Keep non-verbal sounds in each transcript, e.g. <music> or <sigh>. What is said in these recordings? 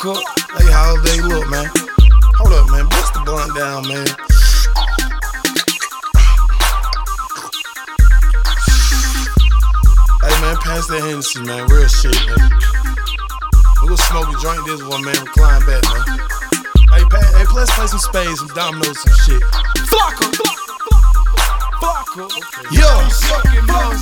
Flocka. Hey, holiday, look, man. Hold up, man. Bust the blunt down, man. Hey, man, pass that Hennessy, man. Real shit, man. We gonna smoke a joint this one, man. Recline back, man. Hey, pa- hey, let's play some spades, some dominoes, some shit. Flocka. Flocka. Yo. Yo.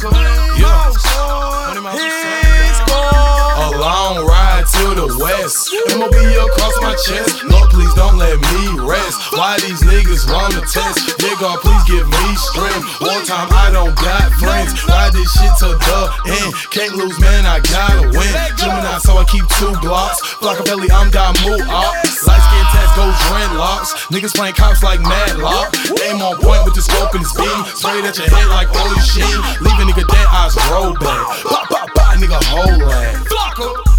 Let me rest. Why these niggas the test? God, please give me strength. One time I don't got friends. Ride this shit to the end. Can't lose, man, I gotta win. Gemini, so I keep two blocks. Flockaveli, I'm got move up. Light skin tats, go dreadlocks. Niggas playing cops like Matlock. Aim on point with the scope and his beam. Sprayed at your head like Oli Sheen. Leaving nigga dead eyes roll back. Pop, pop, nigga, whole lag.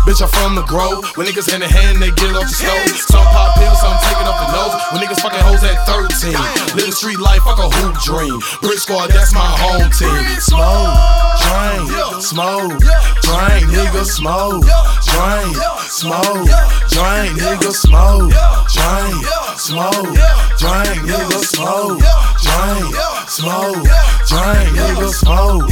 Bitch, I'm from the grove. When niggas hand in hand, they get off the stove. Some pop pills, some take it up the nose. When niggas fucking hoes at 13. Live the street life, fuck a hoop dream. Brick squad, that's my home team. Smoke, drink, smoke, drink, nigga, smoke, drink, smoke, drink, nigga, smoke, drink, smoke, drink, nigga, smoke, drink, smoke, drink, nigga, smoke,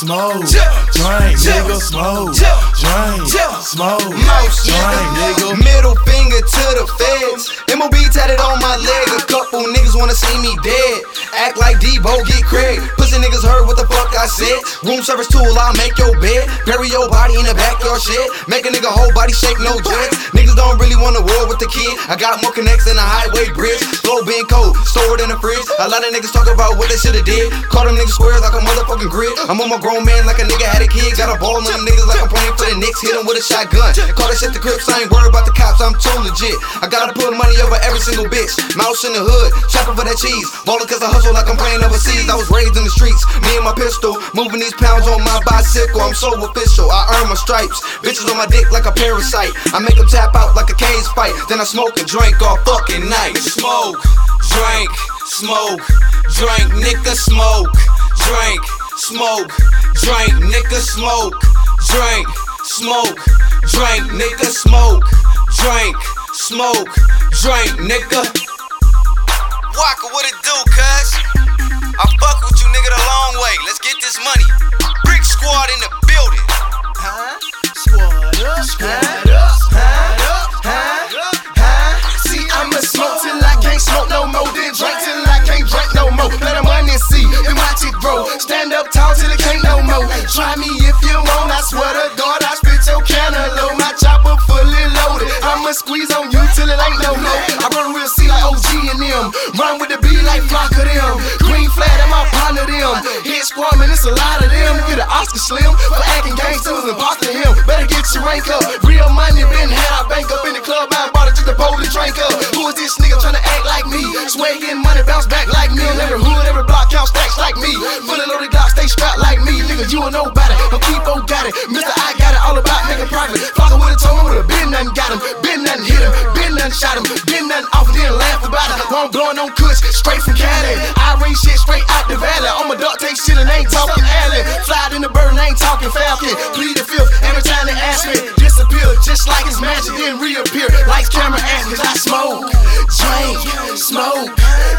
smoke, drink, nigga, smoke, drink, smoke, drink, nigga. Middle finger to the feds. MOB tatted on my leg. A couple niggas wanna see me dead. Act like Debo, get Craig. Pussy niggas heard what the fuck I said. Room service tool, I'll make your bed. Bury your body in the backyard shit. Make a nigga whole body shake, no jets. Niggas don't really wanna war with the kid. I got more connects than a highway bridge. Flow being cold, stored in the fridge. A lot of niggas talk about what they shoulda did. Call them niggas squares like a motherfucking grid. I'm on my grown man like a nigga had a kid. Got a ball on them niggas like I'm playing for the Knicks. Hit 'em with a shotgun. Call that shit the Crips. I ain't worried about the cops. I'm too legit. I gotta put money over every single bitch. Mouse in the hood, shopping for that cheese. Ballin' cause I like I'm playing overseas. I was raised in the streets, me and my pistol. Moving these pounds on my bicycle. I'm so official. I earn my stripes. Bitches on my dick like a parasite. I make them tap out like a cage fight. Then I smoke and drink all fucking night. Smoke, drink, smoke, drink, nigga, smoke, drink, smoke, drink, nigga, smoke, drink, smoke, drink, nigga, smoke, drink, smoke, drink, nigga. Waka, what it do, cuz? I fuck with you, nigga, the long way. Let's get this money. Brick squad in the building. Huh? Squad up, squad up, squad up, huh? Huh? See, I'ma smoke till I can't smoke no more. Then drink till I can't drink no more. Let the money see and watch it grow. Stand up tall till it can't no more. Try me if you want. I swear to God, I spit your cantaloupe. My chopper fully loaded. I'ma squeeze on you till it ain't no more. Like flock of them. Green flag, I'm my partner them. Hit squad, man, it's a lot of them. Get an Oscar Slim for acting gangsters and imposter him. Better get your rank up. Real money been had. I bank up in the club. I bought it to bowl the drink up. Who is this nigga tryna act like me? Swear getting money, bounce back like me. Every hood, every block, count stacks like me. Fully loaded Glock, stay strapped like me. Nigga, you a nobody. But people got it. Mr. I got it. All about making profit. Flocka with a tone, with a been nothing got him. Been nothing hit him. Nothing shot him. Been nothing off, then laugh about it. Won't blowing on kush, straight from Cali. I ring shit straight out the valley. On my duck, take shit and ain't talking alley. Fly in the bird and ain't talking falcon. Plead the fifth every time they ask me. Disappear just like it's magic, then reappear. Lights, camera, act, cause I smoke. Drink, smoke,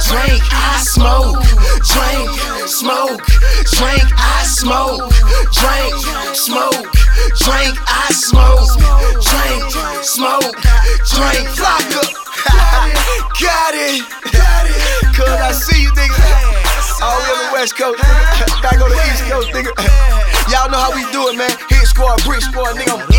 drink, I smoke. Drink, smoke, drink, I smoke. Drink, smoke, drink, I smoke. Drink, smoke, drink, flocka. <laughs> Got it, got it. Cause I see you niggas all on the west coast, nigga. back on the east coast, nigga. Y'all know how we do it, man. Hit squad, brick squad, nigga.